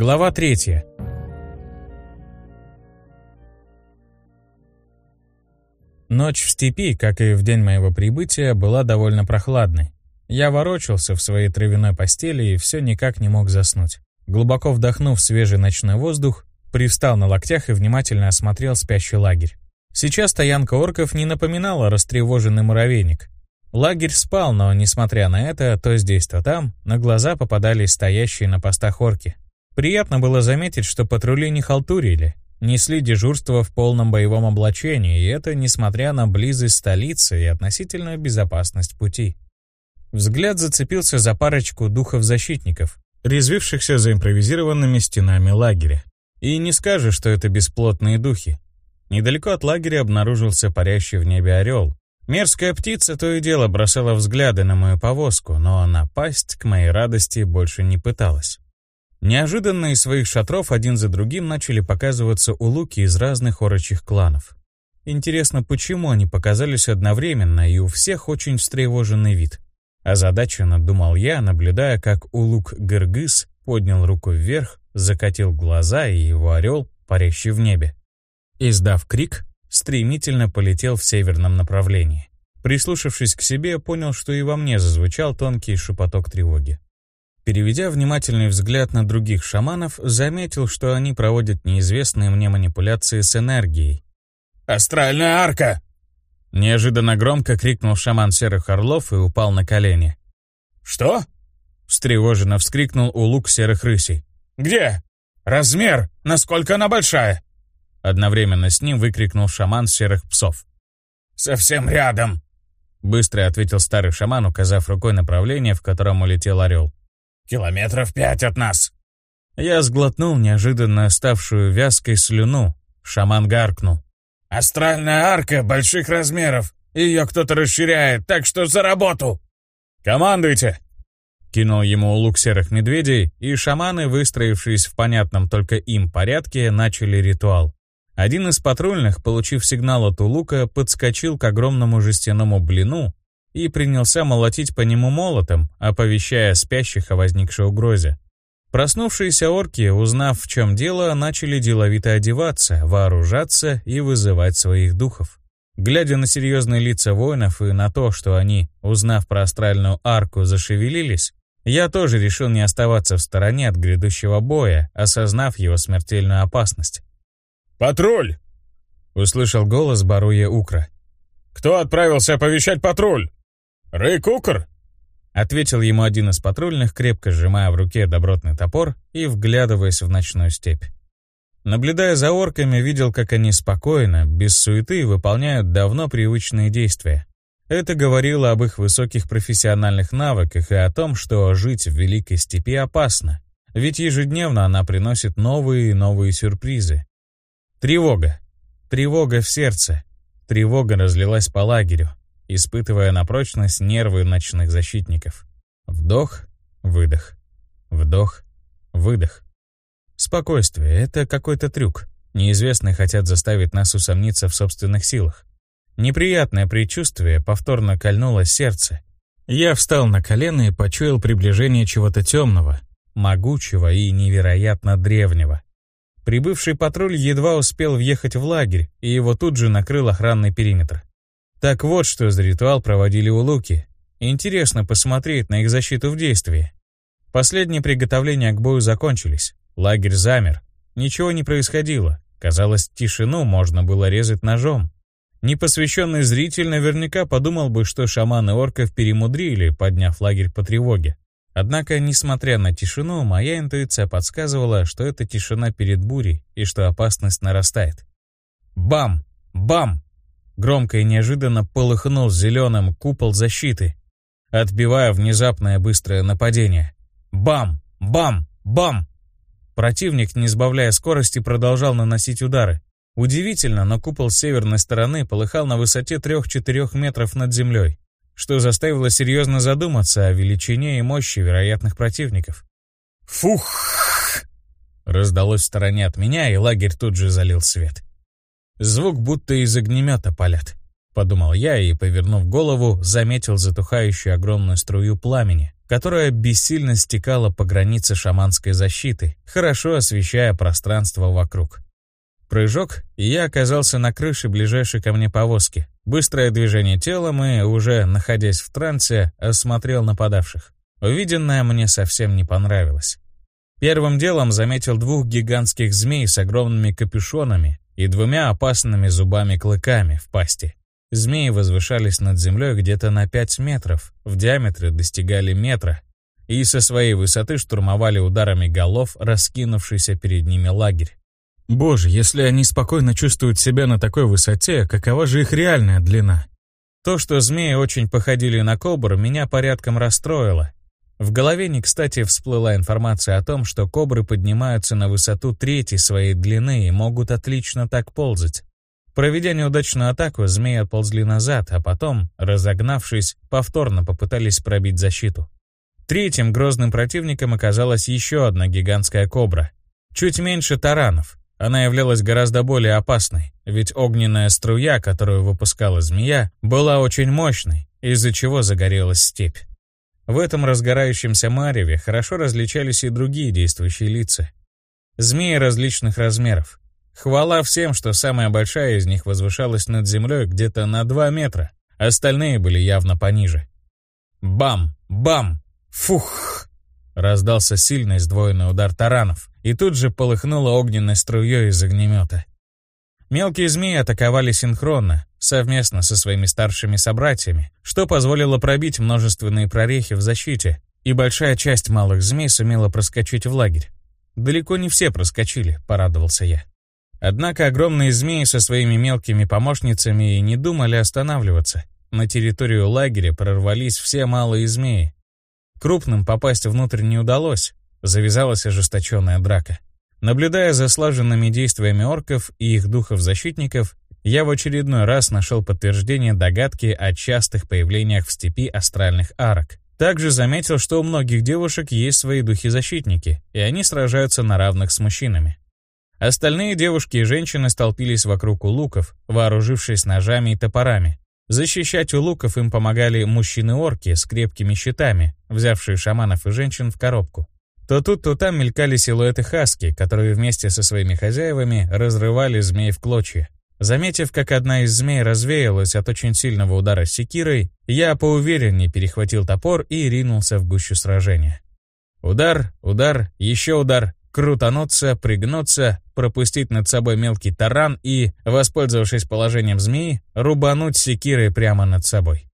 Глава третья. Ночь в степи, как и в день моего прибытия, была довольно прохладной. Я ворочался в своей травяной постели и все никак не мог заснуть. Глубоко вдохнув свежий ночной воздух, привстал на локтях и внимательно осмотрел спящий лагерь. Сейчас стоянка орков не напоминала растревоженный муравейник. Лагерь спал, но, несмотря на это, то здесь, то там, на глаза попадались стоящие на постах орки. Приятно было заметить, что патрули не халтурили, несли дежурство в полном боевом облачении, и это несмотря на близость столицы и относительную безопасность пути. Взгляд зацепился за парочку духов-защитников, резвившихся за импровизированными стенами лагеря. И не скажешь, что это бесплотные духи. Недалеко от лагеря обнаружился парящий в небе орел. Мерзкая птица то и дело бросала взгляды на мою повозку, но напасть, к моей радости, больше не пыталась. Неожиданно из своих шатров один за другим начали показываться улуки из разных орочих кланов. Интересно, почему они показались одновременно, и у всех очень встревоженный вид. Озадаченно думал я, наблюдая, как улук Гыргыз поднял руку вверх, закатил глаза, и его орел, парящий в небе. Издав крик, стремительно полетел в северном направлении. Прислушавшись к себе, понял, что и во мне зазвучал тонкий шепоток тревоги. Переведя внимательный взгляд на других шаманов, заметил, что они проводят неизвестные мне манипуляции с энергией. «Астральная арка!» Неожиданно громко крикнул шаман Серых Орлов и упал на колени. «Что?» Встревоженно вскрикнул улук Серых Рысей. «Где? Размер? Насколько она большая?» Одновременно с ним выкрикнул шаман Серых Псов. «Совсем рядом!» Быстро ответил старый шаман, указав рукой направление, в котором улетел орел. «Километров пять от нас!» Я сглотнул неожиданно ставшую вязкой слюну. Шаман гаркнул. «Астральная арка больших размеров. Ее кто-то расширяет, так что за работу!» «Командуйте!» Кинул ему лук серых медведей, и шаманы, выстроившись в понятном только им порядке, начали ритуал. Один из патрульных, получив сигнал от улука, подскочил к огромному жестяному блину и принялся молотить по нему молотом, оповещая спящих о возникшей угрозе. Проснувшиеся орки, узнав, в чем дело, начали деловито одеваться, вооружаться и вызывать своих духов. Глядя на серьезные лица воинов и на то, что они, узнав про астральную арку, зашевелились, я тоже решил не оставаться в стороне от грядущего боя, осознав его смертельную опасность. «Патруль!» — услышал голос Баруя Укра. «Кто отправился оповещать патруль?» «Рэй Кукер?» — ответил ему один из патрульных, крепко сжимая в руке добротный топор и вглядываясь в ночную степь. Наблюдая за орками, видел, как они спокойно, без суеты выполняют давно привычные действия. Это говорило об их высоких профессиональных навыках и о том, что жить в Великой Степи опасно, ведь ежедневно она приносит новые и новые сюрпризы. Тревога. Тревога в сердце. Тревога разлилась по лагерю испытывая на прочность нервы ночных защитников. Вдох, выдох. Вдох, выдох. Спокойствие — это какой-то трюк. Неизвестные хотят заставить нас усомниться в собственных силах. Неприятное предчувствие повторно кольнуло сердце. Я встал на колено и почуял приближение чего-то темного, могучего и невероятно древнего. Прибывший патруль едва успел въехать в лагерь, и его тут же накрыл охранный периметр. Так вот, что за ритуал проводили у Луки. Интересно посмотреть на их защиту в действии. Последние приготовления к бою закончились. Лагерь замер. Ничего не происходило. Казалось, тишину можно было резать ножом. Непосвященный зритель наверняка подумал бы, что шаманы орков перемудрили, подняв лагерь по тревоге. Однако, несмотря на тишину, моя интуиция подсказывала, что это тишина перед бурей и что опасность нарастает. Бам! Бам! Громко и неожиданно полыхнул зеленым купол защиты, отбивая внезапное быстрое нападение. Бам! Бам! Бам! Противник, не сбавляя скорости, продолжал наносить удары. Удивительно, но купол с северной стороны полыхал на высоте 3-4 метров над землей, что заставило серьезно задуматься о величине и мощи вероятных противников. «Фух!» Раздалось в стороне от меня, и лагерь тут же залил свет. Звук будто из огнемета палят. Подумал я и, повернув голову, заметил затухающую огромную струю пламени, которая бессильно стекала по границе шаманской защиты, хорошо освещая пространство вокруг. Прыжок, и я оказался на крыше ближайшей ко мне повозки. Быстрое движение телом и, уже находясь в трансе, осмотрел нападавших. Увиденное мне совсем не понравилось. Первым делом заметил двух гигантских змей с огромными капюшонами и двумя опасными зубами-клыками в пасти. Змеи возвышались над землей где-то на 5 метров, в диаметре достигали метра, и со своей высоты штурмовали ударами голов раскинувшийся перед ними лагерь. Боже, если они спокойно чувствуют себя на такой высоте, какова же их реальная длина? То, что змеи очень походили на кобр, меня порядком расстроило. В голове не кстати всплыла информация о том, что кобры поднимаются на высоту трети своей длины и могут отлично так ползать. Проведя неудачную атаку, змеи отползли назад, а потом, разогнавшись, повторно попытались пробить защиту. Третьим грозным противником оказалась еще одна гигантская кобра. Чуть меньше таранов, она являлась гораздо более опасной, ведь огненная струя, которую выпускала змея, была очень мощной, из-за чего загорелась степь. В этом разгорающемся мареве хорошо различались и другие действующие лица. Змеи различных размеров. Хвала всем, что самая большая из них возвышалась над землей где-то на 2 метра, остальные были явно пониже. Бам! Бам! Фух! Раздался сильный сдвоенный удар таранов, и тут же полыхнуло огненной струей из огнемета. Мелкие змеи атаковали синхронно, совместно со своими старшими собратьями, что позволило пробить множественные прорехи в защите, и большая часть малых змей сумела проскочить в лагерь. Далеко не все проскочили, порадовался я. Однако огромные змеи со своими мелкими помощницами и не думали останавливаться. На территорию лагеря прорвались все малые змеи, Крупным попасть внутрь не удалось, завязалась ожесточенная драка. Наблюдая за слаженными действиями орков и их духов-защитников, я в очередной раз нашел подтверждение догадки о частых появлениях в степи астральных арок. Также заметил, что у многих девушек есть свои духи-защитники, и они сражаются на равных с мужчинами. Остальные девушки и женщины столпились вокруг улуков, вооружившись ножами и топорами, Защищать у луков им помогали мужчины-орки с крепкими щитами, взявшие шаманов и женщин в коробку. То тут, то там мелькали силуэты хаски, которые вместе со своими хозяевами разрывали змей в клочья. Заметив, как одна из змей развеялась от очень сильного удара секирой, я поувереннее перехватил топор и ринулся в гущу сражения. Удар, удар, еще удар, крутануться, пригнуться, пропустить над собой мелкий таран и, воспользовавшись положением змеи, рубануть секирой прямо над собой.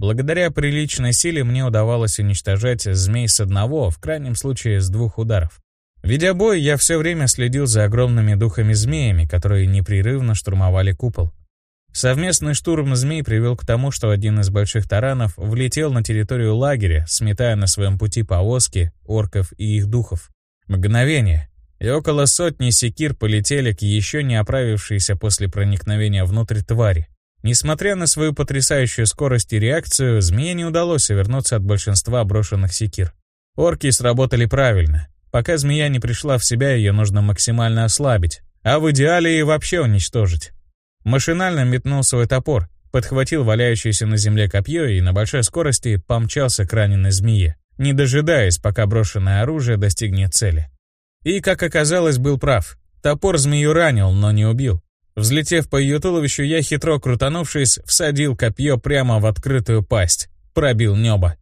Благодаря приличной силе мне удавалось уничтожать змей с одного, в крайнем случае с двух ударов. Ведя бой, я все время следил за огромными духами-змеями, которые непрерывно штурмовали купол. Совместный штурм змей привел к тому, что один из больших таранов влетел на территорию лагеря, сметая на своем пути повозки, орков и их духов. Мгновение, и около сотни секир полетели к еще не оправившейся после проникновения внутрь твари. Несмотря на свою потрясающую скорость и реакцию, змее не удалось вернуться от большинства брошенных секир. Орки сработали правильно. Пока змея не пришла в себя, ее нужно максимально ослабить, а в идеале и вообще уничтожить. Машинально метнул свой топор, подхватил валяющееся на земле копье и на большой скорости помчался к раненой змее не дожидаясь, пока брошенное оружие достигнет цели. И, как оказалось, был прав. Топор змею ранил, но не убил. Взлетев по ее туловищу, я, хитро крутанувшись, всадил копье прямо в открытую пасть. Пробил небо.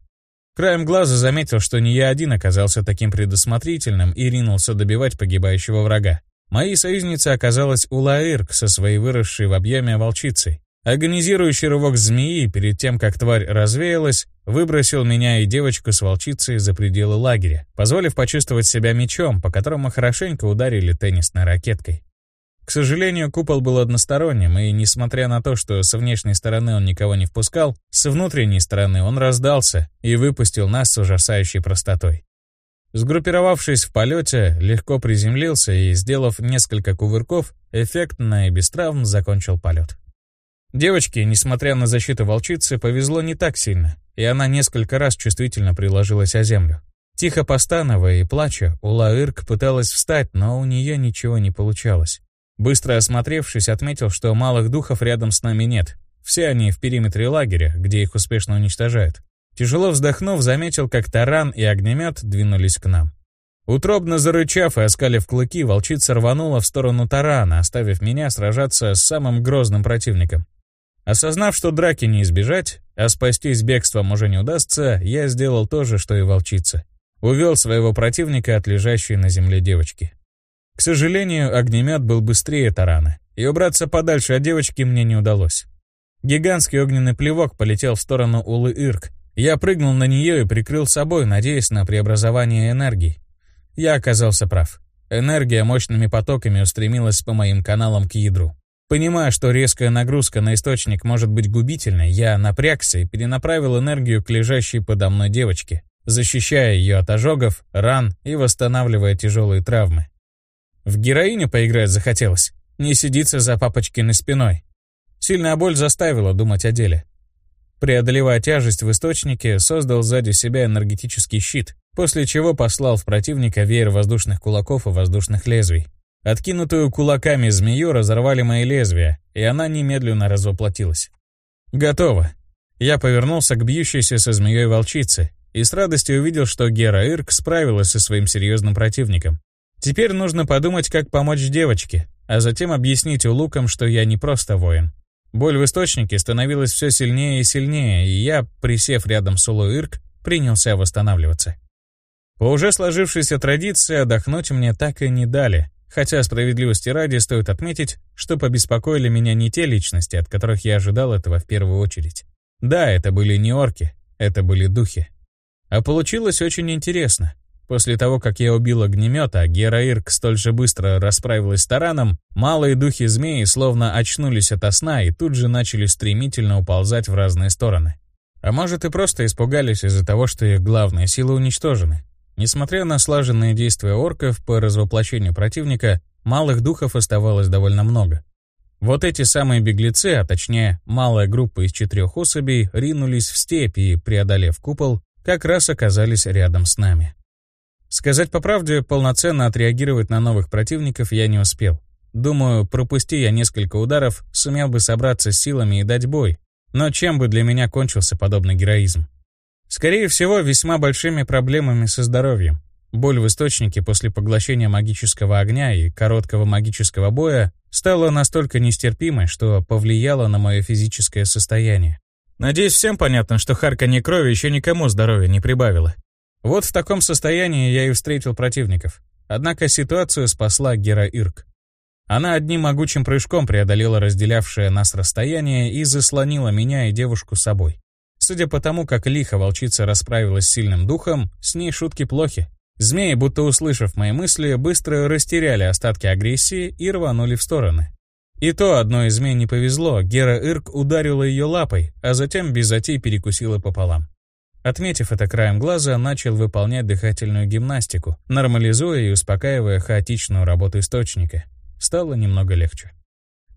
Краем глаза заметил, что не я один оказался таким предусмотрительным и ринулся добивать погибающего врага. Моей союзницей оказалась Улаирк со своей выросшей в объеме волчицей. Организирующий рывок змеи перед тем, как тварь развеялась, выбросил меня и девочку с волчицей за пределы лагеря, позволив почувствовать себя мечом, по которому хорошенько ударили теннисной ракеткой. К сожалению, купол был односторонним, и несмотря на то, что с внешней стороны он никого не впускал, с внутренней стороны он раздался и выпустил нас с ужасающей простотой. Сгруппировавшись в полете, легко приземлился и, сделав несколько кувырков, эффектно и без травм закончил полет. Девочке, несмотря на защиту волчицы, повезло не так сильно, и она несколько раз чувствительно приложилась о землю. Тихо постановая и плача, Улаырк пыталась встать, но у нее ничего не получалось. Быстро осмотревшись, отметил, что малых духов рядом с нами нет. Все они в периметре лагеря, где их успешно уничтожают. Тяжело вздохнув, заметил, как таран и огнемет двинулись к нам. Утробно зарычав и оскалив клыки, волчица рванула в сторону тарана, оставив меня сражаться с самым грозным противником. Осознав, что драки не избежать, а спастись бегством уже не удастся, я сделал то же, что и волчица. Увел своего противника от лежащей на земле девочки. К сожалению, огнемет был быстрее тарана, и убраться подальше от девочки мне не удалось. Гигантский огненный плевок полетел в сторону Улы Ирк, я прыгнул на нее и прикрыл собой, надеясь на преобразование энергии. Я оказался прав. Энергия мощными потоками устремилась по моим каналам к ядру. Понимая, что резкая нагрузка на источник может быть губительной, я напрягся и перенаправил энергию к лежащей подо мной девочке, защищая ее от ожогов, ран и восстанавливая тяжелые травмы. В героиню поиграть захотелось, не сидится за папочкиной спиной. Сильная боль заставила думать о деле. Преодолевая тяжесть в источнике, создал сзади себя энергетический щит, после чего послал в противника веер воздушных кулаков и воздушных лезвий. Откинутую кулаками змею разорвали мои лезвия, и она немедленно развоплотилась. Готово. Я повернулся к бьющейся со змеей волчице и с радостью увидел, что Гера Ирк справилась со своим серьезным противником. Теперь нужно подумать, как помочь девочке, а затем объяснить улукам, что я не просто воин. Боль в источнике становилась все сильнее и сильнее, и я, присев рядом с Улуирк, принялся восстанавливаться. По уже сложившейся традиции отдохнуть мне так и не дали, хотя справедливости ради стоит отметить, что побеспокоили меня не те личности, от которых я ожидал этого в первую очередь. Да, это были не орки, это были духи. А получилось очень интересно. После того, как я убил огнемет, а Гера Ирк столь же быстро расправилась с тараном, малые духи змеи словно очнулись ото сна и тут же начали стремительно уползать в разные стороны. А может и просто испугались из-за того, что их главные силы уничтожены. Несмотря на слаженные действия орков по развоплощению противника, малых духов оставалось довольно много. Вот эти самые беглецы, а точнее малая группа из четырех особей, ринулись в степь и, преодолев купол, как раз оказались рядом с нами. Сказать по правде, полноценно отреагировать на новых противников я не успел. Думаю, пропусти я несколько ударов, сумел бы собраться с силами и дать бой. Но чем бы для меня кончился подобный героизм? Скорее всего, весьма большими проблемами со здоровьем. Боль в источнике после поглощения магического огня и короткого магического боя стала настолько нестерпимой, что повлияла на мое физическое состояние. Надеюсь, всем понятно, что харканье крови еще никому здоровья не прибавило. Вот в таком состоянии я и встретил противников. Однако ситуацию спасла Гера Ирк. Она одним могучим прыжком преодолела разделявшее нас расстояние и заслонила меня и девушку собой. Судя по тому, как лихо волчица расправилась с сильным духом, с ней шутки плохи. Змеи, будто услышав мои мысли, быстро растеряли остатки агрессии и рванули в стороны. И то одной из змей не повезло, Гера Ирк ударила ее лапой, а затем без затей перекусила пополам. Отметив это краем глаза, начал выполнять дыхательную гимнастику, нормализуя и успокаивая хаотичную работу источника. Стало немного легче.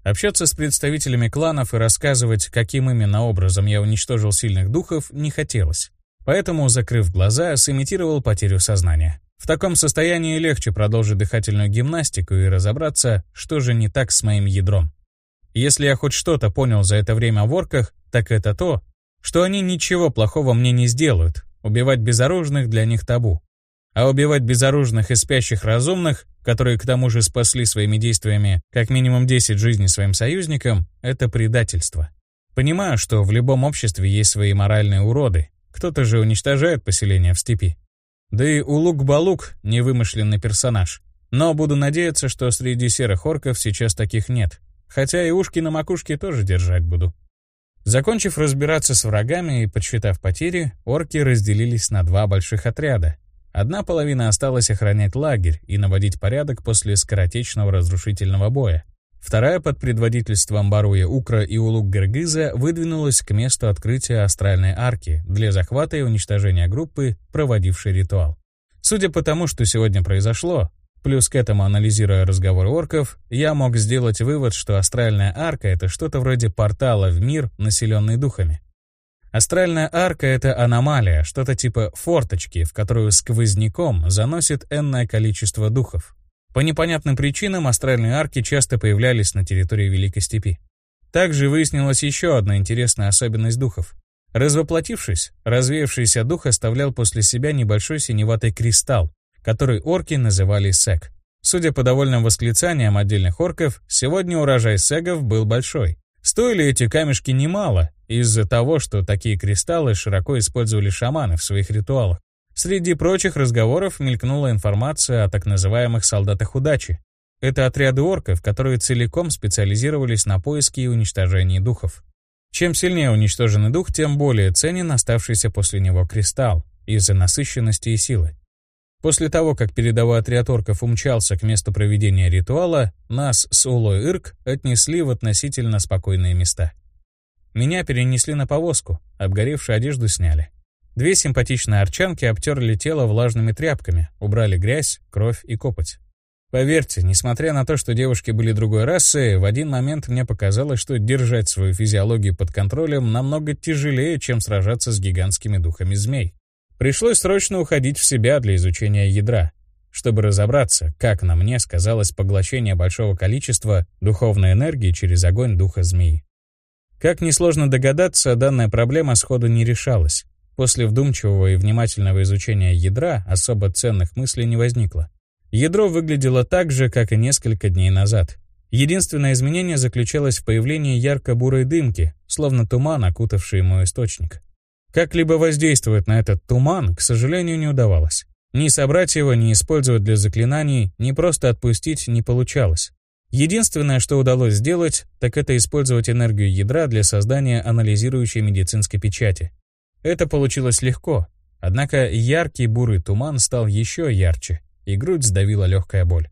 Общаться с представителями кланов и рассказывать, каким именно образом я уничтожил сильных духов, не хотелось. Поэтому, закрыв глаза, сымитировал потерю сознания. В таком состоянии легче продолжить дыхательную гимнастику и разобраться, что же не так с моим ядром. Если я хоть что-то понял за это время в орках, так это то, что они ничего плохого мне не сделают, убивать безоружных для них табу. А убивать безоружных и спящих разумных, которые к тому же спасли своими действиями как минимум 10 жизней своим союзникам, это предательство. Понимаю, что в любом обществе есть свои моральные уроды, кто-то же уничтожает поселение в степи. Да и Улук-Балук — невымышленный персонаж. Но буду надеяться, что среди серых орков сейчас таких нет. Хотя и ушки на макушке тоже держать буду. Закончив разбираться с врагами и подсчитав потери, орки разделились на два больших отряда. Одна половина осталась охранять лагерь и наводить порядок после скоротечного разрушительного боя. Вторая под предводительством Баруя Укра и Улук Гергыза выдвинулась к месту открытия астральной арки для захвата и уничтожения группы, проводившей ритуал. Судя по тому, что сегодня произошло, Плюс к этому, анализируя разговоры орков, я мог сделать вывод, что астральная арка — это что-то вроде портала в мир, населенный духами. Астральная арка — это аномалия, что-то типа форточки, в которую сквозняком заносит энное количество духов. По непонятным причинам астральные арки часто появлялись на территории Великой Степи. Также выяснилась еще одна интересная особенность духов. Развоплотившись, развеявшийся дух оставлял после себя небольшой синеватый кристалл, который орки называли сек. Судя по довольным восклицаниям отдельных орков, сегодня урожай сегов был большой. Стоили эти камешки немало, из-за того, что такие кристаллы широко использовали шаманы в своих ритуалах. Среди прочих разговоров мелькнула информация о так называемых солдатах удачи. Это отряды орков, которые целиком специализировались на поиске и уничтожении духов. Чем сильнее уничтоженный дух, тем более ценен оставшийся после него кристалл из-за насыщенности и силы. После того, как передовой отряд орков умчался к месту проведения ритуала, нас с Улой Ирк отнесли в относительно спокойные места. Меня перенесли на повозку, обгоревшую одежду сняли. Две симпатичные арчанки обтерли тело влажными тряпками, убрали грязь, кровь и копоть. Поверьте, несмотря на то, что девушки были другой расы, в один момент мне показалось, что держать свою физиологию под контролем намного тяжелее, чем сражаться с гигантскими духами змей. Пришлось срочно уходить в себя для изучения ядра, чтобы разобраться, как на мне сказалось поглощение большого количества духовной энергии через огонь духа змеи. Как несложно догадаться, данная проблема сходу не решалась. После вдумчивого и внимательного изучения ядра особо ценных мыслей не возникло. Ядро выглядело так же, как и несколько дней назад. Единственное изменение заключалось в появлении ярко-бурой дымки, словно туман, окутавший мой источник. Как-либо воздействовать на этот туман, к сожалению, не удавалось. Ни собрать его, ни использовать для заклинаний, ни просто отпустить не получалось. Единственное, что удалось сделать, так это использовать энергию ядра для создания анализирующей медицинской печати. Это получилось легко, однако яркий бурый туман стал еще ярче, и грудь сдавила легкая боль.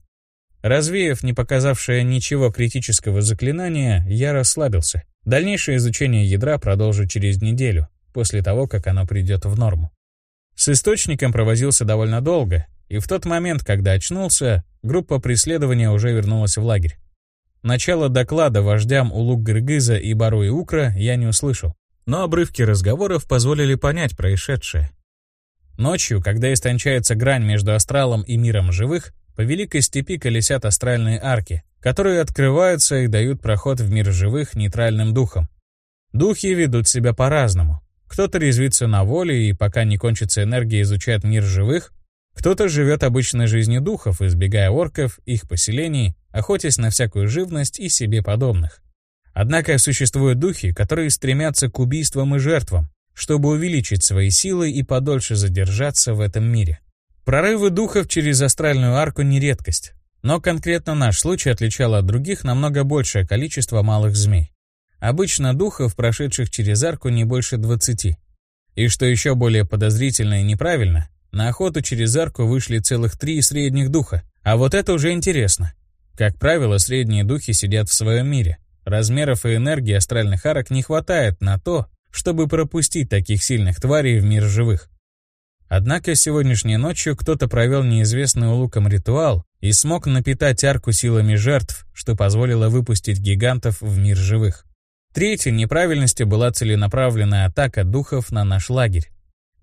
Развеяв не показавшее ничего критического заклинание, я расслабился. Дальнейшее изучение ядра продолжу через неделю, после того, как оно придет в норму. С источником провозился довольно долго, и в тот момент, когда очнулся, группа преследования уже вернулась в лагерь. Начало доклада вождям Улук-Гыргыза и Бару-Укра я не услышал, но обрывки разговоров позволили понять происшедшее. Ночью, когда истончается грань между астралом и миром живых, по Великой Степи колесят астральные арки, которые открываются и дают проход в мир живых нейтральным духом. Духи ведут себя по-разному. Кто-то резвится на воле и пока не кончится энергия изучает мир живых, кто-то живет обычной жизнью духов, избегая орков, их поселений, охотясь на всякую живность и себе подобных. Однако существуют духи, которые стремятся к убийствам и жертвам, чтобы увеличить свои силы и подольше задержаться в этом мире. Прорывы духов через астральную арку не редкость, но конкретно наш случай отличал от других намного большее количество малых змей. Обычно духов, прошедших через арку, не больше 20. И что еще более подозрительно и неправильно, на охоту через арку вышли целых три средних духа. А вот это уже интересно. Как правило, средние духи сидят в своем мире. Размеров и энергии астральных арок не хватает на то, чтобы пропустить таких сильных тварей в мир живых. Однако сегодняшней ночью кто-то провел неизвестный улуком ритуал и смог напитать арку силами жертв, что позволило выпустить гигантов в мир живых. Третьей неправильностью была целенаправленная атака духов на наш лагерь.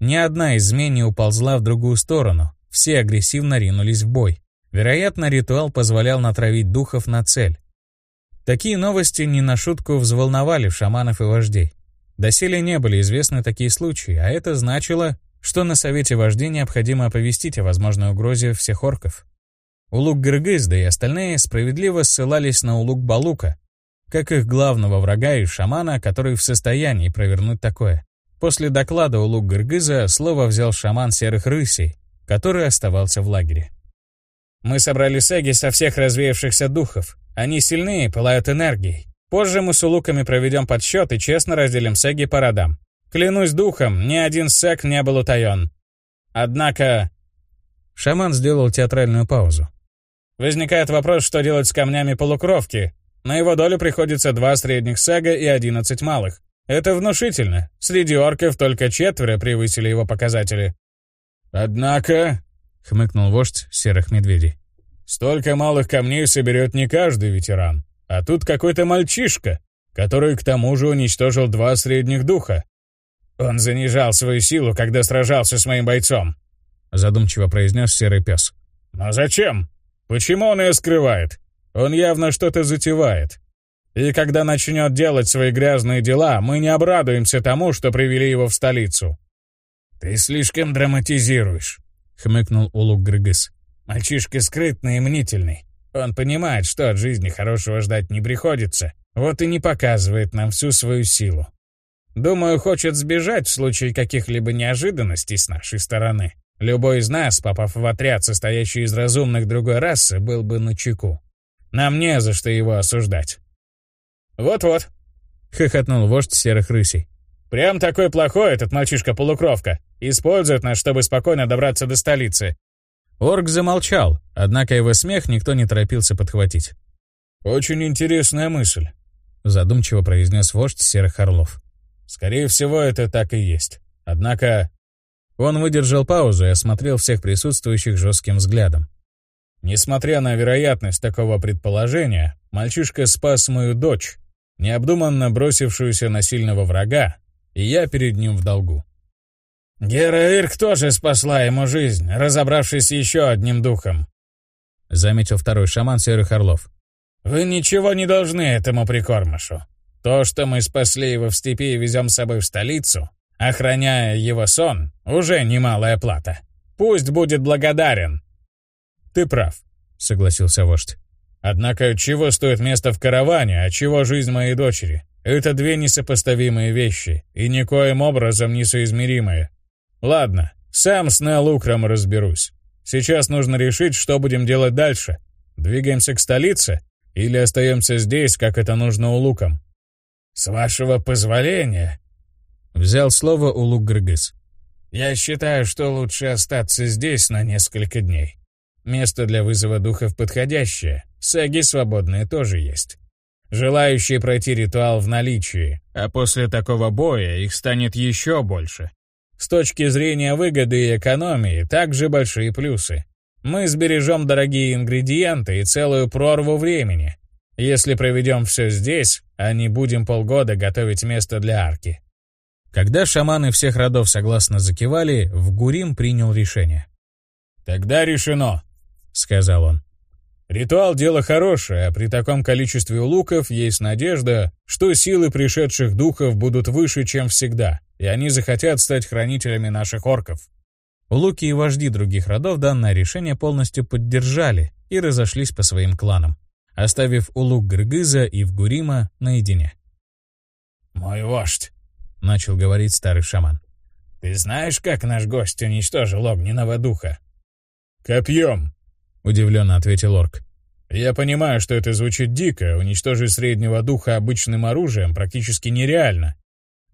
Ни одна из змей не уползла в другую сторону, все агрессивно ринулись в бой. Вероятно, ритуал позволял натравить духов на цель. Такие новости не на шутку взволновали шаманов и вождей. Доселе не были известны такие случаи, а это значило, что на совете вождей необходимо оповестить о возможной угрозе всех орков. Улук-Гыргыз, и остальные справедливо ссылались на Улук-Балука, как их главного врага и шамана, который в состоянии провернуть такое. После доклада у Лук-Гыргыза слово взял шаман серых рысей, который оставался в лагере. «Мы собрали саги со всех развеявшихся духов. Они сильные, пылают энергией. Позже мы с улуками проведем подсчет и честно разделим саги по родам. Клянусь духом, ни один сэг не был утаен. Однако...» Шаман сделал театральную паузу. «Возникает вопрос, что делать с камнями полукровки, на его долю приходится два средних сага и одиннадцать малых. Это внушительно. Среди орков только четверо превысили его показатели. «Однако», — хмыкнул вождь серых медведей, «столько малых камней соберет не каждый ветеран. А тут какой-то мальчишка, который к тому же уничтожил два средних духа. Он занижал свою силу, когда сражался с моим бойцом», — задумчиво произнес серый пес. «Но зачем? Почему он ее скрывает? Он явно что-то затевает. И когда начнет делать свои грязные дела, мы не обрадуемся тому, что привели его в столицу». «Ты слишком драматизируешь», — хмыкнул Улук Грыгыс. «Мальчишка скрытный и мнительный. Он понимает, что от жизни хорошего ждать не приходится, вот и не показывает нам всю свою силу. Думаю, хочет сбежать в случае каких-либо неожиданностей с нашей стороны. Любой из нас, попав в отряд, состоящий из разумных другой расы, был бы на чеку. Нам не за что его осуждать. «Вот-вот», — хохотнул вождь серых рысей. «Прям такой плохой этот мальчишка-полукровка. Использует нас, чтобы спокойно добраться до столицы». Орк замолчал, однако его смех никто не торопился подхватить. «Очень интересная мысль», — задумчиво произнес вождь серых орлов. «Скорее всего, это так и есть. Однако он выдержал паузу и осмотрел всех присутствующих жестким взглядом. Несмотря на вероятность такого предположения, мальчишка спас мою дочь, необдуманно бросившуюся на сильного врага, и я перед ним в долгу. «Гера Ирк тоже спасла ему жизнь, разобравшись еще одним духом», — заметил второй шаман Серых Орлов. «Вы ничего не должны этому прикормышу. То, что мы спасли его в степи и везем с собой в столицу, охраняя его сон, уже немалая плата. Пусть будет благодарен». «Ты прав», — согласился вождь. «Однако чего стоит место в караване, а чего жизнь моей дочери? Это две несопоставимые вещи и никоим образом несоизмеримые. Ладно, сам с Нелукром разберусь. Сейчас нужно решить, что будем делать дальше. Двигаемся к столице или остаемся здесь, как это нужно у Лукам?» «С вашего позволения», Взял слово у Лук-Гыргыз. «Я считаю, что лучше остаться здесь на несколько дней. Место для вызова духов подходящее, саги свободные тоже есть. Желающие пройти ритуал в наличии, а после такого боя их станет еще больше. С точки зрения выгоды и экономии также большие плюсы. Мы сбережем дорогие ингредиенты и целую прорву времени, если проведем все здесь, а не будем полгода готовить место для арки. Когда шаманы всех родов согласно закивали, в Гурим принял решение. «Тогда решено», — сказал он. «Ритуал — дело хорошее, а при таком количестве луков есть надежда, что силы пришедших духов будут выше, чем всегда, и они захотят стать хранителями наших орков». Улуки и вожди других родов данное решение полностью поддержали и разошлись по своим кланам, оставив Улук Грыгыза и Вгурима наедине. «Мой вождь», — начал говорить старый шаман. «Ты знаешь, как наш гость уничтожил огненного духа?» «Копьем», — удивленно ответил орк. «Я понимаю, что это звучит дико, уничтожить среднего духа обычным оружием практически нереально.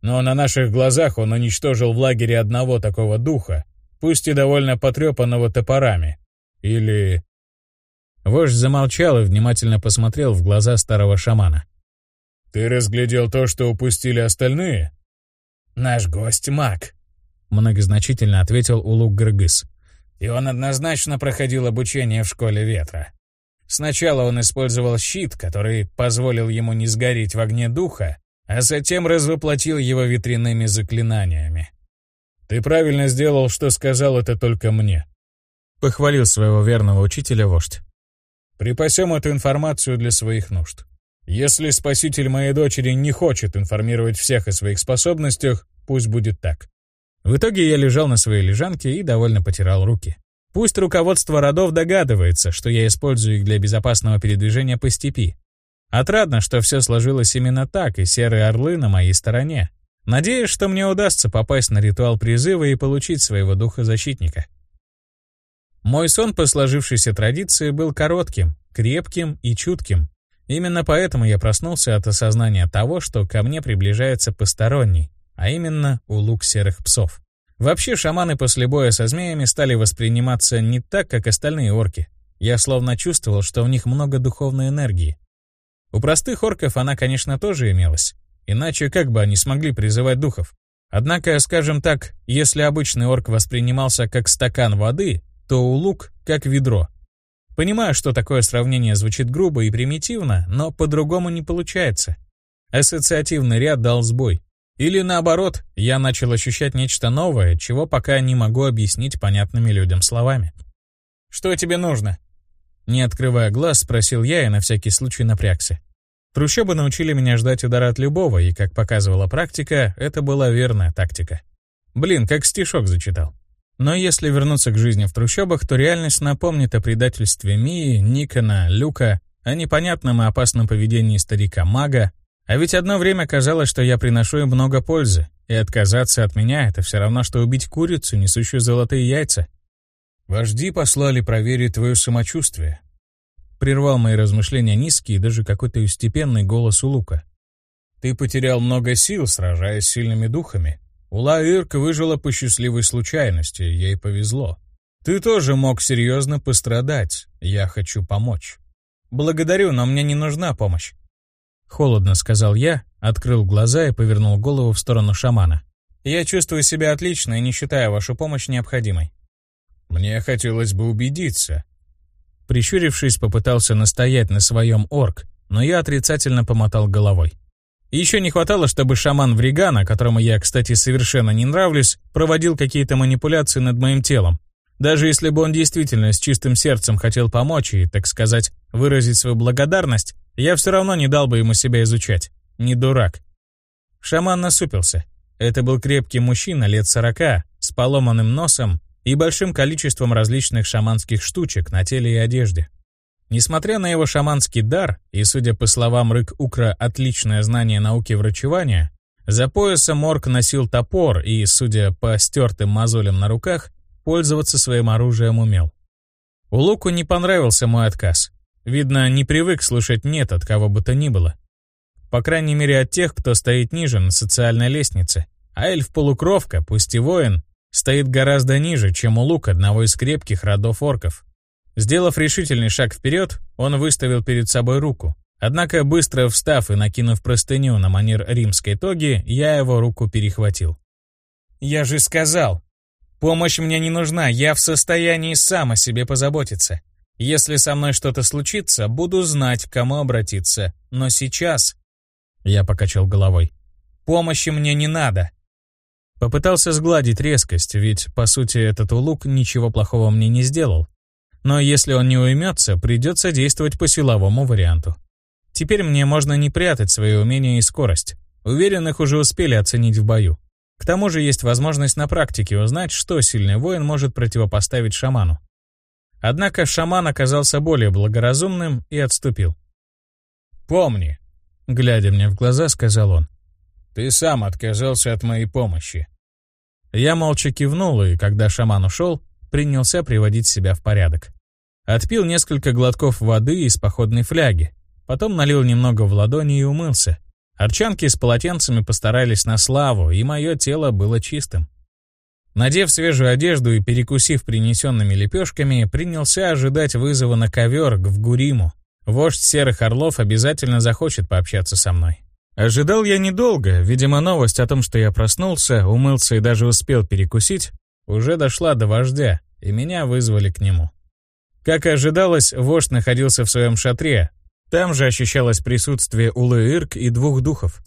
Но на наших глазах он уничтожил в лагере одного такого духа, пусть и довольно потрепанного топорами. Или...» Вождь замолчал и внимательно посмотрел в глаза старого шамана. «Ты разглядел то, что упустили остальные?» «Наш гость маг», — многозначительно ответил Улук Гыргыз. «И он однозначно проходил обучение в школе ветра. Сначала он использовал щит, который позволил ему не сгореть в огне духа, а затем развоплотил его ветряными заклинаниями. «Ты правильно сделал, что сказал это только мне», — похвалил своего верного учителя вождь. «Припасем эту информацию для своих нужд. Если спаситель моей дочери не хочет информировать всех о своих способностях, пусть будет так. В итоге я лежал на своей лежанке и довольно потирал руки. Пусть руководство родов догадывается, что я использую их для безопасного передвижения по степи. Отрадно, что все сложилось именно так, и серые орлы на моей стороне. Надеюсь, что мне удастся попасть на ритуал призыва и получить своего духа-защитника. Мой сон по сложившейся традиции был коротким, крепким и чутким, Именно поэтому я проснулся от осознания того, что ко мне приближается посторонний, а именно улук серых псов. Вообще шаманы после боя со змеями стали восприниматься не так, как остальные орки. Я словно чувствовал, что в них много духовной энергии. У простых орков она, конечно, тоже имелась. Иначе как бы они смогли призывать духов? Однако, скажем так, если обычный орк воспринимался как стакан воды, то улук — как ведро. Понимаю, что такое сравнение звучит грубо и примитивно, но по-другому не получается. Ассоциативный ряд дал сбой. Или наоборот, я начал ощущать нечто новое, чего пока не могу объяснить понятными людям словами. «Что тебе нужно?» Не открывая глаз, спросил я и на всякий случай напрягся. Трущобы научили меня ждать удара от любого, и, как показывала практика, это была верная тактика. Блин, как стишок зачитал. Но если вернуться к жизни в трущобах, то реальность напомнит о предательстве Мии, Никона, Люка, о непонятном и опасном поведении старика-мага, а ведь одно время казалось, что я приношу им много пользы, и отказаться от меня — это все равно, что убить курицу, несущую золотые яйца. Вожди послали проверить твое самочувствие. Прервал мои размышления низкий и даже какой-то степенный голос у Лука. Ты потерял много сил, сражаясь с сильными духами. Ула Ирк выжила по счастливой случайности, ей повезло. Ты тоже мог серьезно пострадать, я хочу помочь. Благодарю, но мне не нужна помощь. Холодно сказал я, открыл глаза и повернул голову в сторону шамана. Я чувствую себя отлично и не считаю вашу помощь необходимой. Мне хотелось бы убедиться. Прищурившись, попытался настоять на своем орк, но я отрицательно помотал головой. Еще не хватало, чтобы шаман Вригана, которому я, кстати, совершенно не нравлюсь, проводил какие-то манипуляции над моим телом. Даже если бы он действительно с чистым сердцем хотел помочь и, так сказать, выразить свою благодарность, я все равно не дал бы ему себя изучать. Не дурак. Шаман насупился. Это был крепкий мужчина лет сорока, с поломанным носом и большим количеством различных шаманских штучек на теле и одежде. Несмотря на его шаманский дар и, судя по словам Рык-Укра, отличное знание науки врачевания, за поясом Морг носил топор и, судя по стертым мозолям на руках, пользоваться своим оружием умел. У Луку не понравился мой отказ. Видно, не привык слушать «нет» от кого бы то ни было. По крайней мере от тех, кто стоит ниже на социальной лестнице. А эльф-полукровка, пусть и воин, стоит гораздо ниже, чем у Лук одного из крепких родов орков. Сделав решительный шаг вперед, он выставил перед собой руку. Однако, быстро встав и накинув простыню на манер римской тоги, я его руку перехватил. «Я же сказал, помощь мне не нужна, я в состоянии сам о себе позаботиться. Если со мной что-то случится, буду знать, к кому обратиться. Но сейчас...» Я покачал головой. «Помощи мне не надо». Попытался сгладить резкость, ведь, по сути, этот улук ничего плохого мне не сделал. Но если он не уймется, придется действовать по силовому варианту. Теперь мне можно не прятать свои умения и скорость. Уверен, их уже успели оценить в бою. К тому же есть возможность на практике узнать, что сильный воин может противопоставить шаману. Однако шаман оказался более благоразумным и отступил. «Помни», — глядя мне в глаза, сказал он, — «ты сам отказался от моей помощи». Я молча кивнул, и когда шаман ушел, принялся приводить себя в порядок. Отпил несколько глотков воды из походной фляги, потом налил немного в ладони и умылся. Арчанки с полотенцами постарались на славу, и мое тело было чистым. Надев свежую одежду и перекусив принесенными лепешками, принялся ожидать вызова на ковер в Гуриму. Вождь Серых Орлов обязательно захочет пообщаться со мной. Ожидал я недолго, видимо, новость о том, что я проснулся, умылся и даже успел перекусить, уже дошла до вождя, и меня вызвали к нему. Как и ожидалось, вождь находился в своем шатре. Там же ощущалось присутствие Улы-Ирк и двух духов.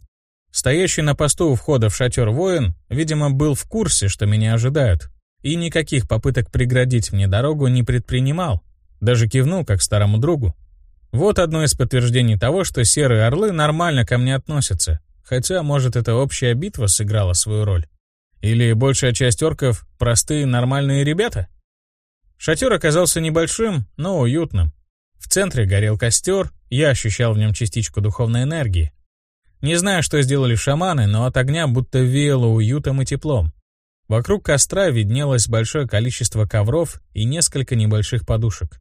Стоящий на посту у входа в шатер воин, видимо, был в курсе, что меня ожидают, и никаких попыток преградить мне дорогу не предпринимал, даже кивнул как старому другу. Вот одно из подтверждений того, что серые орлы нормально ко мне относятся, хотя, может, эта общая битва сыграла свою роль. Или большая часть орков — простые нормальные ребята? Шатер оказался небольшим, но уютным. В центре горел костер, я ощущал в нем частичку духовной энергии, не знаю, что сделали шаманы, но от огня будто веяло уютом и теплом. Вокруг костра виднелось большое количество ковров и несколько небольших подушек.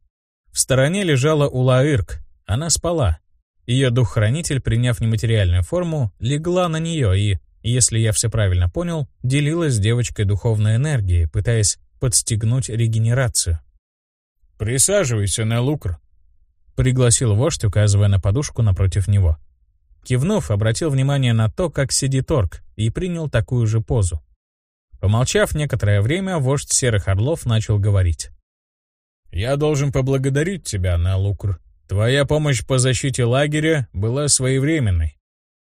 В стороне лежала Улаирк, она спала. Ее дух-хранитель, приняв нематериальную форму, легла на нее и, если я все правильно понял, делилась с девочкой духовной энергией, пытаясь подстегнуть регенерацию. «Присаживайся на лукр», — пригласил вождь, указывая на подушку напротив него. Кивнув, обратил внимание на то, как сидит орк, и принял такую же позу. Помолчав некоторое время, вождь Серых Орлов начал говорить. «Я должен поблагодарить тебя, Налукр. Твоя помощь по защите лагеря была своевременной.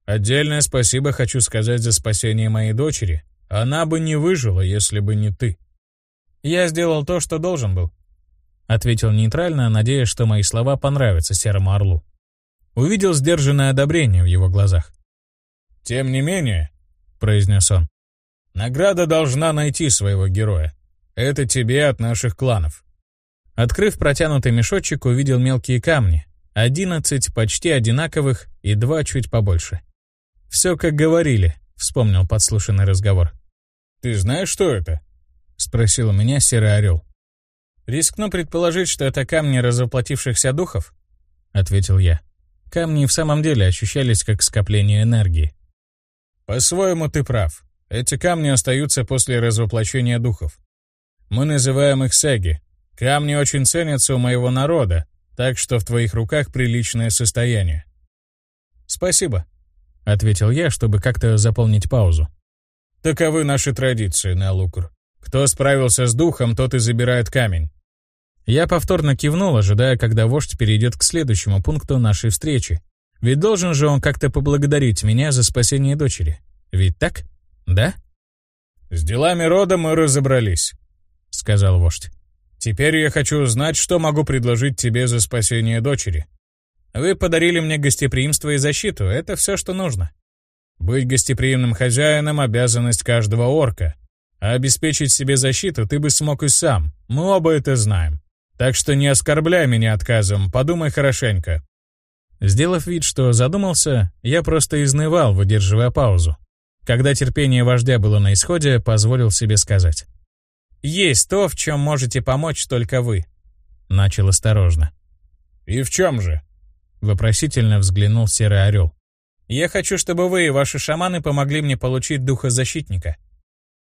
Отдельное спасибо хочу сказать за спасение моей дочери. Она бы не выжила, если бы не ты». «Я сделал то, что должен был», — ответил нейтрально, надеясь, что мои слова понравятся Серому Орлу. Увидел сдержанное одобрение в его глазах. «Тем не менее», — произнес он, — «награда должна найти своего героя. Это тебе от наших кланов». Открыв протянутый мешочек, увидел мелкие камни. Одиннадцать почти одинаковых и два чуть побольше. «Все как говорили», — вспомнил подслушанный разговор. «Ты знаешь, что это?» — спросил у меня серый орел. «Рискну предположить, что это камни развоплотившихся духов», — ответил я. Камни в самом деле ощущались как скопление энергии. «По-своему ты прав. Эти камни остаются после развоплощения духов. Мы называем их сеги, Камни очень ценятся у моего народа, так что в твоих руках приличное состояние. Спасибо, ответил я, чтобы как-то заполнить паузу. Таковы наши традиции, Налукр. Кто справился с духом, тот и забирает камень. Я повторно кивнул, ожидая, когда вождь перейдет к следующему пункту нашей встречи. Ведь должен же он как-то поблагодарить меня за спасение дочери. Ведь так? Да? «С делами рода мы разобрались», — сказал вождь. Теперь я хочу узнать, что могу предложить тебе за спасение дочери. Вы подарили мне гостеприимство и защиту, это все, что нужно. Быть гостеприимным хозяином — обязанность каждого орка. А обеспечить себе защиту ты бы смог и сам, мы оба это знаем. Так что не оскорбляй меня отказом, подумай хорошенько. Сделав вид, что задумался, я просто изнывал, выдерживая паузу. Когда терпение вождя было на исходе, позволил себе сказать. «Есть то, в чем можете помочь только вы», — начал осторожно. «И в чем же?» — вопросительно взглянул Серый Орел. «Я хочу, чтобы вы и ваши шаманы помогли мне получить духа защитника».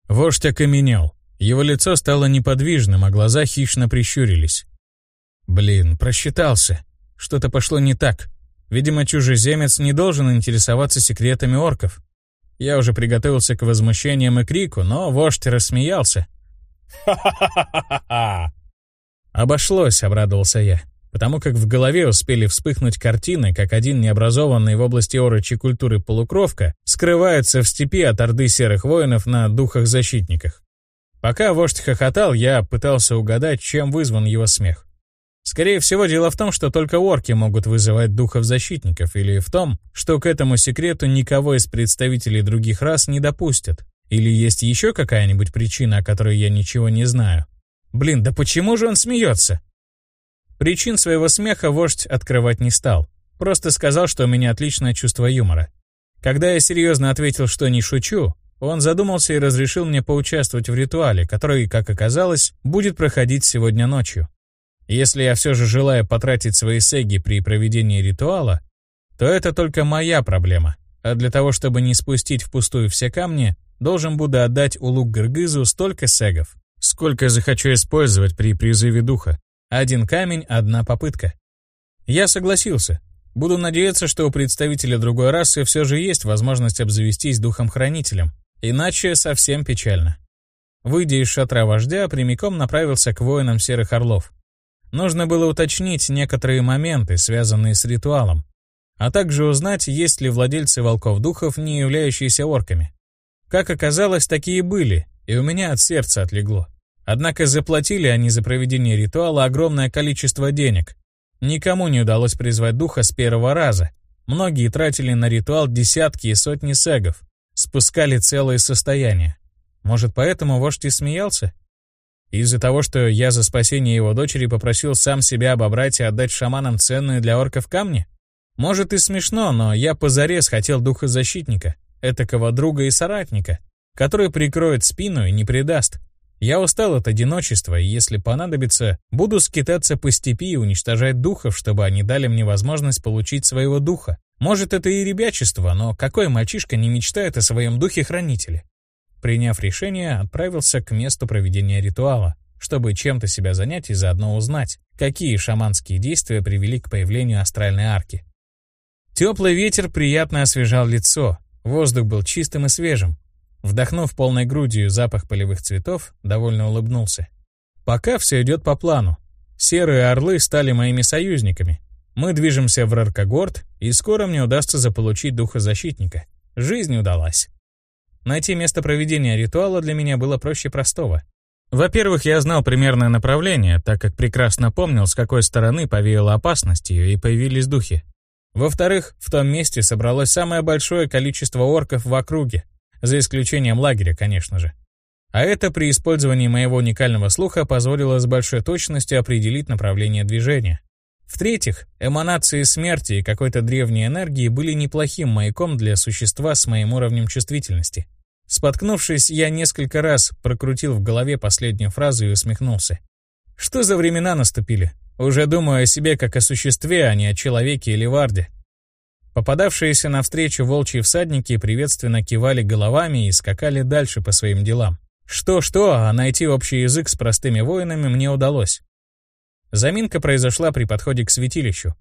Вождь окаменел. Его лицо стало неподвижным, а глаза хищно прищурились. Блин, просчитался. Что-то пошло не так. Видимо, чужеземец не должен интересоваться секретами орков. Я уже приготовился к возмущениям и крику, но вождь рассмеялся. «Ха-ха-ха-ха-ха!» Обошлось, обрадовался я, потому как в голове успели вспыхнуть картины, как один необразованный в области орочи культуры полукровка скрывается в степи от орды серых воинов на духах-защитниках. Пока вождь хохотал, я пытался угадать, чем вызван его смех. Скорее всего, дело в том, что только орки могут вызывать духов-защитников, или в том, что к этому секрету никого из представителей других рас не допустят. Или есть еще какая-нибудь причина, о которой я ничего не знаю? Блин, да почему же он смеется? Причин своего смеха вождь открывать не стал. Просто сказал, что у меня отличное чувство юмора. Когда я серьезно ответил, что не шучу, он задумался и разрешил мне поучаствовать в ритуале, который, как оказалось, будет проходить сегодня ночью. Если я все же желаю потратить свои сеги при проведении ритуала, то это только моя проблема. А для того, чтобы не спустить впустую все камни, Должен буду отдать Улук-Гыргызу столько сегов, сколько захочу использовать при призыве духа. Один камень, одна попытка. Я согласился. Буду надеяться, что у представителя другой расы все же есть возможность обзавестись духом-хранителем. Иначе совсем печально. Выйдя из шатра вождя, прямиком направился к воинам Серых Орлов. Нужно было уточнить некоторые моменты, связанные с ритуалом, а также узнать, есть ли владельцы волков-духов, не являющиеся орками. Как оказалось, такие были, и у меня от сердца отлегло. Однако заплатили они за проведение ритуала огромное количество денег. Никому не удалось призвать духа с первого раза. Многие тратили на ритуал десятки и сотни сегов, спускали целые состояния. Может, поэтому вождь и смеялся? Из-за того, что я за спасение его дочери попросил сам себя обобрать и отдать шаманам ценные для орков камни? Может и смешно, но я позарез хотел духа защитника этакого друга и соратника, который прикроет спину и не предаст. Я устал от одиночества, и если понадобится, буду скитаться по степи и уничтожать духов, чтобы они дали мне возможность получить своего духа. Может, это и ребячество, но какой мальчишка не мечтает о своем духе-хранителе? Приняв решение, отправился к месту проведения ритуала, чтобы чем-то себя занять и заодно узнать, какие шаманские действия привели к появлению астральной арки. Теплый ветер приятно освежал лицо, Воздух был чистым и свежим. Вдохнув полной грудью запах полевых цветов, довольно улыбнулся. Пока все идет по плану. Серые орлы стали моими союзниками. Мы движемся в Раркогорд, и скоро мне удастся заполучить духозащитника. Жизнь удалась. Найти место проведения ритуала для меня было проще простого. Во-первых, я знал примерное направление, так как прекрасно помнил, с какой стороны повеяло опасностью и появились духи. Во-вторых, в том месте собралось самое большое количество орков в округе, за исключением лагеря, конечно же. А это при использовании моего уникального слуха позволило с большой точностью определить направление движения. В-третьих, эманации смерти и какой-то древней энергии были неплохим маяком для существа с моим уровнем чувствительности. Споткнувшись, я несколько раз прокрутил в голове последнюю фразу и усмехнулся. Что за времена наступили? Уже думаю о себе как о существе, а не о человеке или варде. Попадавшиеся навстречу волчьи всадники приветственно кивали головами и скакали дальше по своим делам. Что-что, а найти общий язык с простыми воинами мне удалось. Заминка произошла при подходе к святилищу,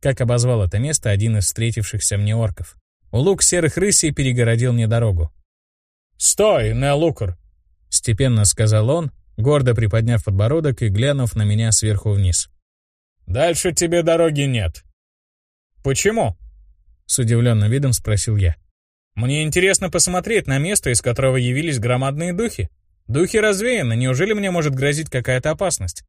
как обозвал это место один из встретившихся мне орков. Улук серых рысей перегородил мне дорогу. «Стой, Неолукур!» — степенно сказал он, гордо приподняв подбородок и глянув на меня сверху вниз. «Дальше тебе дороги нет». «Почему?» — с удивленным видом спросил я. «Мне интересно посмотреть на место, из которого явились громадные духи. Духи развеяны, неужели мне может грозить какая-то опасность?»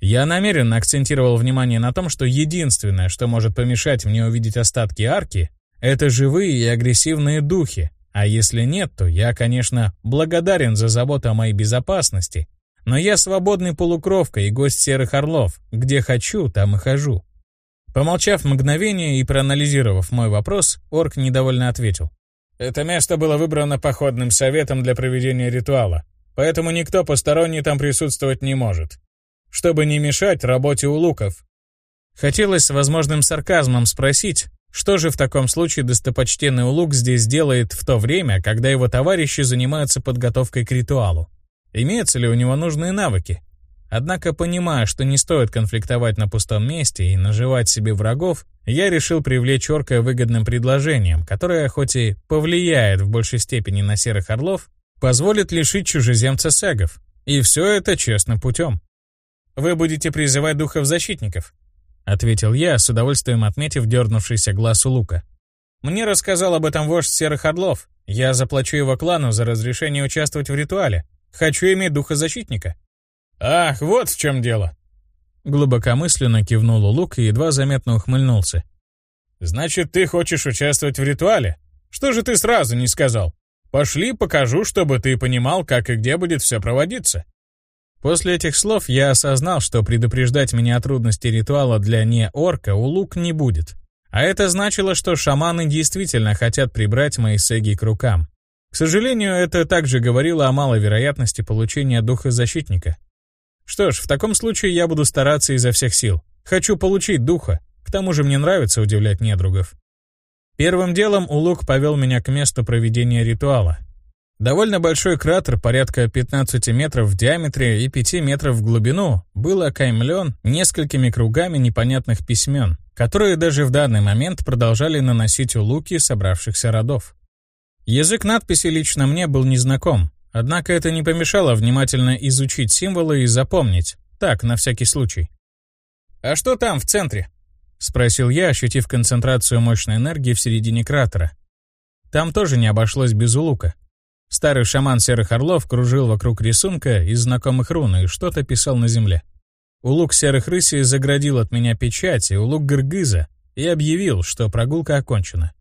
Я намеренно акцентировал внимание на том, что единственное, что может помешать мне увидеть остатки арки, это живые и агрессивные духи, а если нет, то я, конечно, благодарен за заботу о моей безопасности, но я свободный полукровка и гость Серых Орлов, где хочу, там и хожу. Помолчав мгновение и проанализировав мой вопрос, орк недовольно ответил. Это место было выбрано походным советом для проведения ритуала, поэтому никто посторонний там присутствовать не может чтобы не мешать работе у луков. Хотелось с возможным сарказмом спросить, что же в таком случае достопочтенный Улук здесь делает в то время, когда его товарищи занимаются подготовкой к ритуалу? Имеются ли у него нужные навыки? Однако, понимая, что не стоит конфликтовать на пустом месте и наживать себе врагов, я решил привлечь орка выгодным предложением, которое, хоть и повлияет в большей степени на серых орлов, позволит лишить чужеземца сагов. И все это честным путем. Вы будете призывать духов-защитников», — ответил я, с удовольствием отметив дернувшийся глаз у лука. «Мне рассказал об этом вождь Серых Орлов. Я заплачу его клану за разрешение участвовать в ритуале. Хочу иметь духа-защитника». «Ах, вот в чем дело!» Глубокомысленно кивнул Улук и едва заметно ухмыльнулся. «Значит, ты хочешь участвовать в ритуале? Что же ты сразу не сказал? Пошли, покажу, чтобы ты понимал, как и где будет все проводиться». После этих слов я осознал, что предупреждать меня о трудности ритуала для не-орка у Лук не будет. А это значило, что шаманы действительно хотят прибрать мои сеги к рукам. К сожалению, это также говорило о малой вероятности получения духа защитника. Что ж, в таком случае я буду стараться изо всех сил. Хочу получить духа, к тому же мне нравится удивлять недругов. Первым делом Улук повел меня к месту проведения ритуала, Довольно большой кратер, порядка 15 метров в диаметре и 5 метров в глубину, был окаймлен несколькими кругами непонятных письмен, которые даже в данный момент продолжали наносить улуки собравшихся родов. Язык надписи лично мне был незнаком, однако это не помешало внимательно изучить символы и запомнить, так, на всякий случай. «А что там, в центре?» — спросил я, ощутив концентрацию мощной энергии в середине кратера. Там тоже не обошлось без улука. Старый шаман Серых Орлов кружил вокруг рисунка из знакомых рун и что-то писал на земле. Улук Серых Рысей заградил от меня печать и улук Гыргыза и объявил, что прогулка окончена.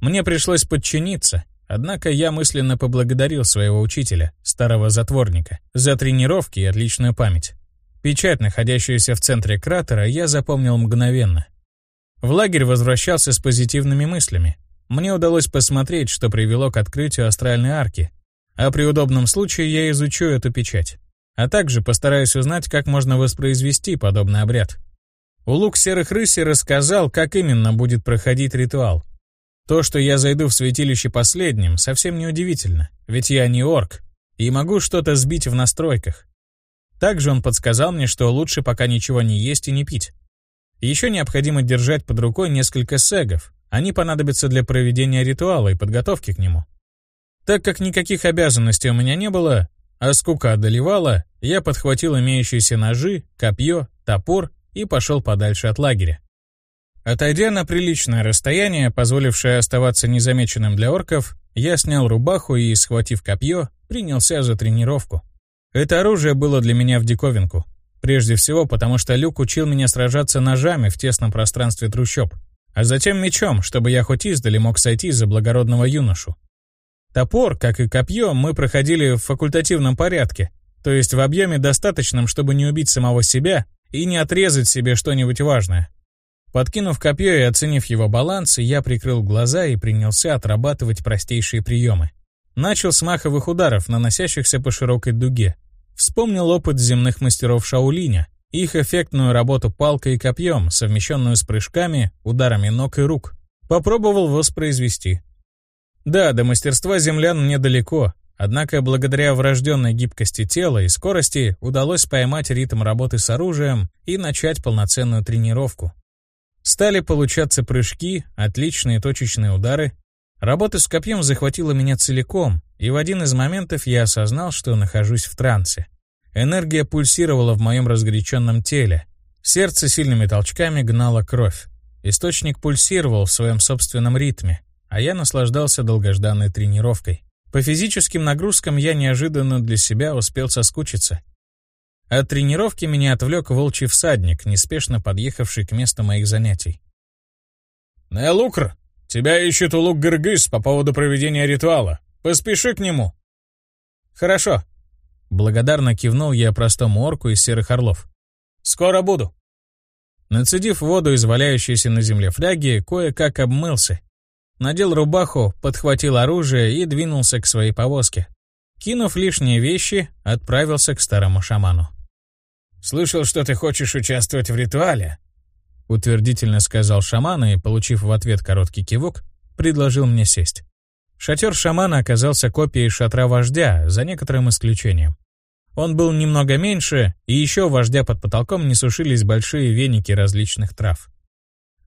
Мне пришлось подчиниться, однако я мысленно поблагодарил своего учителя, старого затворника, за тренировки и отличную память. Печать, находящуюся в центре кратера, я запомнил мгновенно. В лагерь возвращался с позитивными мыслями, мне удалось посмотреть, что привело к открытию астральной арки, а при удобном случае я изучу эту печать. А также постараюсь узнать, как можно воспроизвести подобный обряд. Улук Серых Рысей рассказал, как именно будет проходить ритуал. То, что я зайду в святилище последним, совсем не удивительно, ведь я не орк и могу что-то сбить в настройках. Также он подсказал мне, что лучше пока ничего не есть и не пить. Еще необходимо держать под рукой несколько сегов, они понадобятся для проведения ритуала и подготовки к нему. Так как никаких обязанностей у меня не было, а скука одолевала, я подхватил имеющиеся ножи, копье, топор и пошел подальше от лагеря. Отойдя на приличное расстояние, позволившее оставаться незамеченным для орков, я снял рубаху и, схватив копье, принялся за тренировку. Это оружие было для меня в диковинку. Прежде всего, потому что Люк учил меня сражаться ножами в тесном пространстве трущоб. А затем мечом, чтобы я хоть издали мог сойти за благородного юношу. Топор, как и копье, мы проходили в факультативном порядке, то есть в объеме достаточном, чтобы не убить самого себя и не отрезать себе что-нибудь важное. Подкинув копье и оценив его баланс, я прикрыл глаза и принялся отрабатывать простейшие приемы. Начал с маховых ударов, наносящихся по широкой дуге. Вспомнил опыт земных мастеров Шаулиня, их эффектную работу палкой и копьем, совмещенную с прыжками, ударами ног и рук. Попробовал воспроизвести. Да, до мастерства землян мне далеко, однако благодаря врожденной гибкости тела и скорости удалось поймать ритм работы с оружием и начать полноценную тренировку. Стали получаться прыжки, отличные точечные удары. Работа с копьем захватила меня целиком, и в один из моментов я осознал, что нахожусь в трансе. Энергия пульсировала в моем разгоряченном теле. Сердце сильными толчками гнало кровь. Источник пульсировал в своем собственном ритме, а я наслаждался долгожданной тренировкой. По физическим нагрузкам я неожиданно для себя успел соскучиться. От тренировки меня отвлек волчий всадник, неспешно подъехавший к месту моих занятий. «Нелукр, тебя ищет улук Гыргыз по поводу проведения ритуала. Поспеши к нему». «Хорошо». Благодарно кивнул я простому орку из серых орлов. «Скоро буду». Нацедив воду из валяющейся на земле фляги, кое-как обмылся. Надел рубаху, подхватил оружие и двинулся к своей повозке. Кинув лишние вещи, отправился к старому шаману. «Слышал, что ты хочешь участвовать в ритуале?» Утвердительно сказал шаман и, получив в ответ короткий кивок, предложил мне сесть. Шатер шамана оказался копией шатра вождя, за некоторым исключением. Он был немного меньше, и еще вождя под потолком не сушились большие веники различных трав.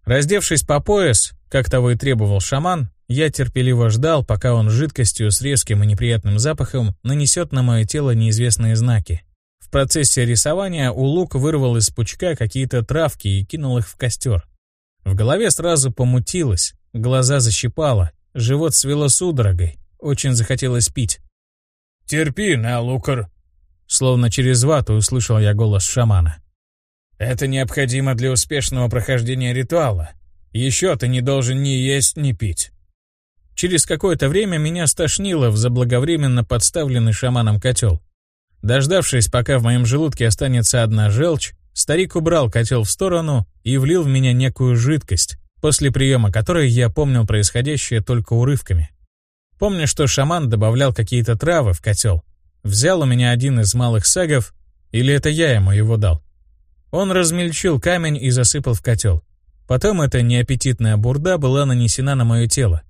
Раздевшись по пояс, как того и требовал шаман, я терпеливо ждал, пока он жидкостью с резким и неприятным запахом нанесет на мое тело неизвестные знаки. В процессе рисования Улук вырвал из пучка какие-то травки и кинул их в костер. В голове сразу помутилось, глаза защипало, живот свело судорогой, очень захотелось пить. «Терпи, Налукар!» Словно через вату услышал я голос шамана. Это необходимо для успешного прохождения ритуала. Еще ты не должен ни есть, ни пить. Через какое-то время меня стошнило в заблаговременно подставленный шаманом котел. Дождавшись, пока в моем желудке останется одна желчь, старик убрал котел в сторону и влил в меня некую жидкость, после приема которой я помнил происходящее только урывками. Помню, что шаман добавлял какие-то травы в котел. Взял у меня один из малых сагов, или это я ему его дал. Он размельчил камень и засыпал в котел. Потом эта неаппетитная бурда была нанесена на мое тело.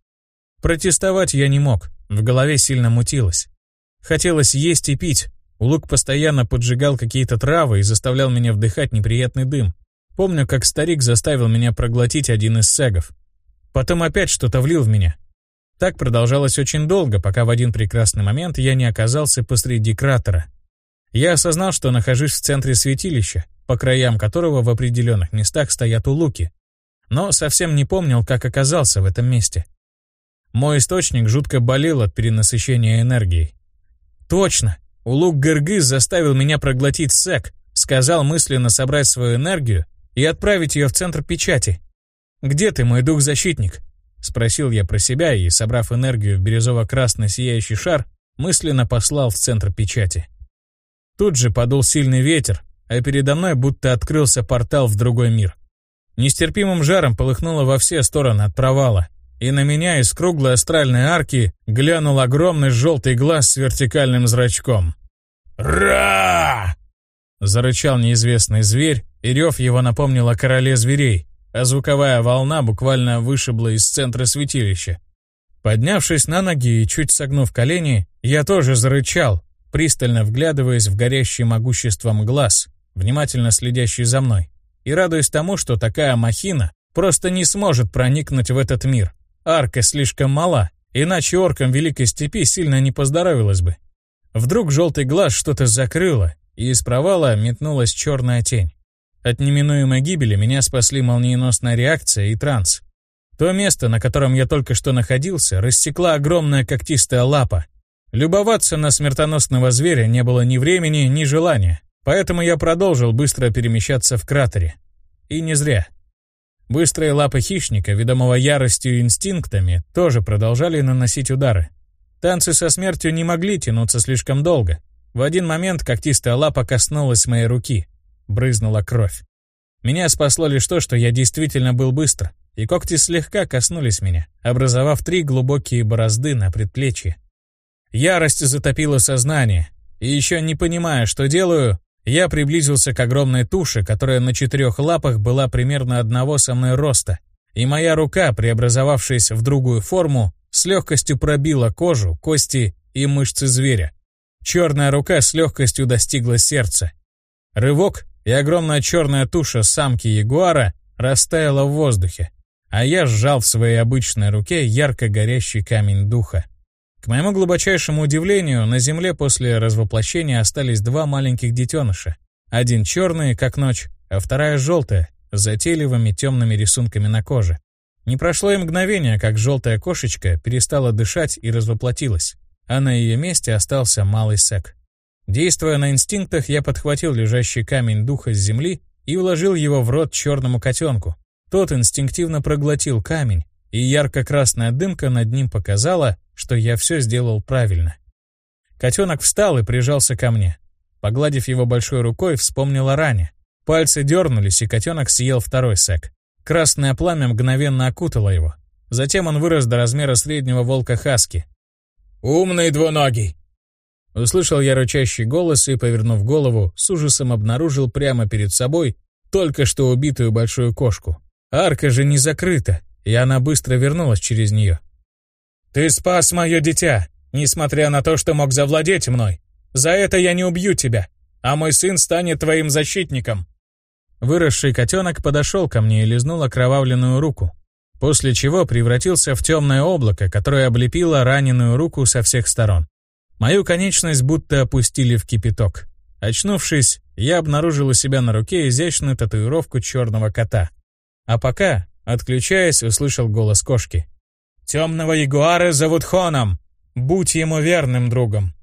Протестовать я не мог, в голове сильно мутилось. Хотелось есть и пить. Улук постоянно поджигал какие-то травы и заставлял меня вдыхать неприятный дым. Помню, как старик заставил меня проглотить один из сегов. Потом опять что-то влил в меня. Так продолжалось очень долго, пока в один прекрасный момент я не оказался посреди кратера. Я осознал, что нахожусь в центре святилища, по краям которого в определенных местах стоят улуки, но совсем не помнил, как оказался в этом месте. Мой источник жутко болел от перенасыщения энергией. Точно! Улук Гыргыз заставил меня проглотить сек, сказал мысленно собрать свою энергию и отправить ее в центр печати. «Где ты, мой дух-защитник?» Спросил я про себя и, собрав энергию в бирюзово-красный сияющий шар, мысленно послал в центр печати. Тут же подул сильный ветер, а передо мной будто открылся портал в другой мир. Нестерпимым жаром полыхнуло во все стороны от провала, и на меня из круглой астральной арки глянул огромный желтый глаз с вертикальным зрачком. «Ра!» Зарычал неизвестный зверь, и рев его напомнил о короле зверей, а звуковая волна буквально вышибла из центра святилища. Поднявшись на ноги и чуть согнув колени, я тоже зарычал, пристально вглядываясь в горящий могуществом глаз, внимательно следящий за мной, и радуясь тому, что такая махина просто не сможет проникнуть в этот мир. Арка слишком мала, иначе оркам Великой Степи сильно не поздоровилось бы. Вдруг желтый глаз что-то закрыло, и из провала метнулась черная тень. От неминуемой гибели меня спасли молниеносная реакция и транс. То место, на котором я только что находился, рассекла огромная когтистая лапа. Любоваться на смертоносного зверя не было ни времени, ни желания. Поэтому я продолжил быстро перемещаться в кратере. И не зря. Быстрые лапы хищника, ведомого яростью и инстинктами, тоже продолжали наносить удары. Танцы со смертью не могли тянуться слишком долго. В один момент когтистая лапа коснулась моей руки. Брызнула кровь. Меня спасло лишь то, что я действительно был быстр, и когти слегка коснулись меня, образовав три глубокие борозды на предплечье. Ярость затопила сознание, и еще не понимая, что делаю, я приблизился к огромной туше, которая на четырех лапах была примерно одного со мной роста, и моя рука, преобразовавшись в другую форму, с легкостью пробила кожу, кости и мышцы зверя. Черная рука с легкостью достигла сердца. Рывок, и огромная черная туша самки ягуара растаяла в воздухе, а я сжал в своей обычной руке ярко горящий камень духа. К моему глубочайшему удивлению, на земле после развоплощения остались два маленьких детеныша. Один черный, как ночь, а вторая желтая, с затейливыми темными рисунками на коже. Не прошло и мгновение, как желтая кошечка перестала дышать и развоплотилась, а на ее месте остался малый сек. Действуя на инстинктах, я подхватил лежащий камень духа с земли и вложил его в рот черному котенку. Тот инстинктивно проглотил камень, и ярко-красная дымка над ним показала, что я все сделал правильно. Котенок встал и прижался ко мне. Погладив его большой рукой, вспомнил о ране. Пальцы дернулись, и котенок съел второй сек. Красное пламя мгновенно окутало его. Затем он вырос до размера среднего волка Хаски. «Умный двуногий!» Услышал я рычащий голос и, повернув голову, с ужасом обнаружил прямо перед собой только что убитую большую кошку. Арка же не закрыта, и она быстро вернулась через нее. «Ты спас мое дитя, несмотря на то, что мог завладеть мной. За это я не убью тебя, а мой сын станет твоим защитником». Выросший котенок подошел ко мне и лизнул окровавленную руку, после чего превратился в темное облако, которое облепило раненую руку со всех сторон. Мою конечность будто опустили в кипяток. Очнувшись, я обнаружил у себя на руке изящную татуировку черного кота. А пока, отключаясь, услышал голос кошки. «Темного ягуара зовут Хоном. Будь ему верным другом».